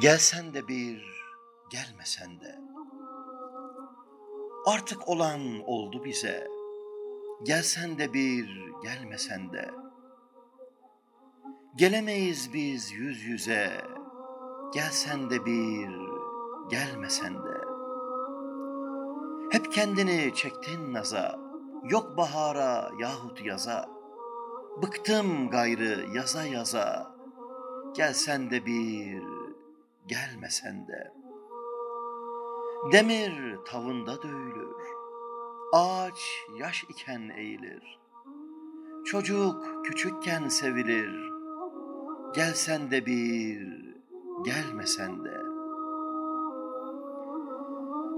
Gelsen de bir, gelmesen de. Artık olan oldu bize. Gelsen de bir, gelmesen de. Gelemeyiz biz yüz yüze. Gelsen de bir, gelmesen de. Hep kendini çektin naza. Yok bahara yahut yaza. Bıktım gayrı yaza yaza. Gelsen de bir, gelmesen de. Demir tavında dövülür, ağaç yaş iken eğilir. Çocuk küçükken sevilir, gelsen de bir, gelmesen de.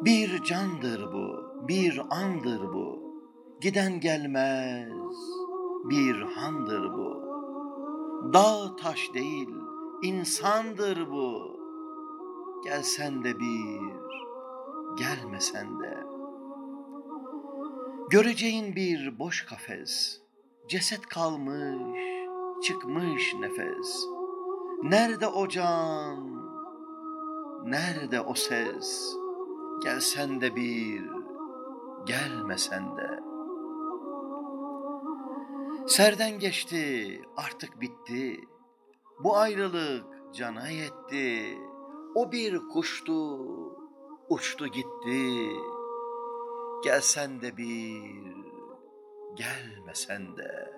Bir candır bu, bir andır bu, giden gelmez, bir handır bu. Dağ taş değil, insandır bu. Gelsen de bir, gelmesen de. Göreceğin bir boş kafes, ceset kalmış, çıkmış nefes. Nerede o can, nerede o ses? Gelsen de bir, gelmesen de. Serden geçti, artık bitti. Bu ayrılık cana yetti. O bir kuştu, uçtu gitti. Gelsen de bir, gelmesen de.